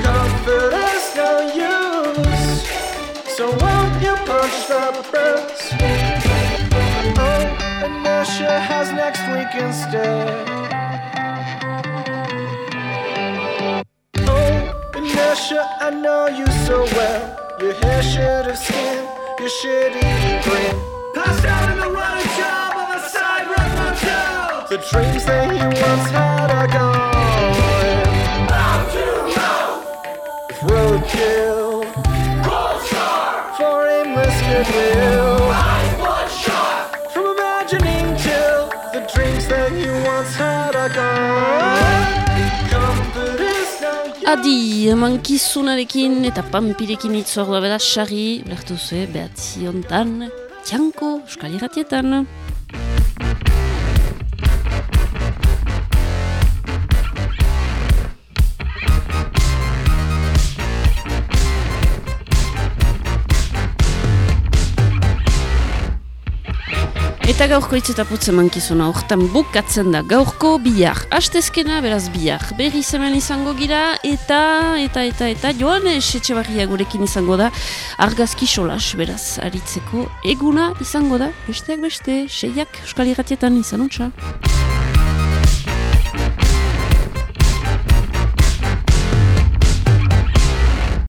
Confidence no use. So won't you the? Oh, inertia has next week instead. Oh, inertia, I know you so well. Your hair should have your shitty the job of a side road motel. The dreams that you once had aimless goodwill. Eyes bloodshot. From imagining till the dreams that you once had are gone. Adi, emankizunarekin eta pampirekin itzordua bera sarri, lertu zue, behatzi txanko. Eta gaurko hitz eta putze mankizuna hortan bukatzen da gaurko bihar. Astezkena beraz bihar. Berri hemen izango gira eta eta eta eta joan etxe barria gurekin izango da. Argazki solas beraz aritzeko eguna izango da. Besteak beste, seiak euskal irratietan izan utxa.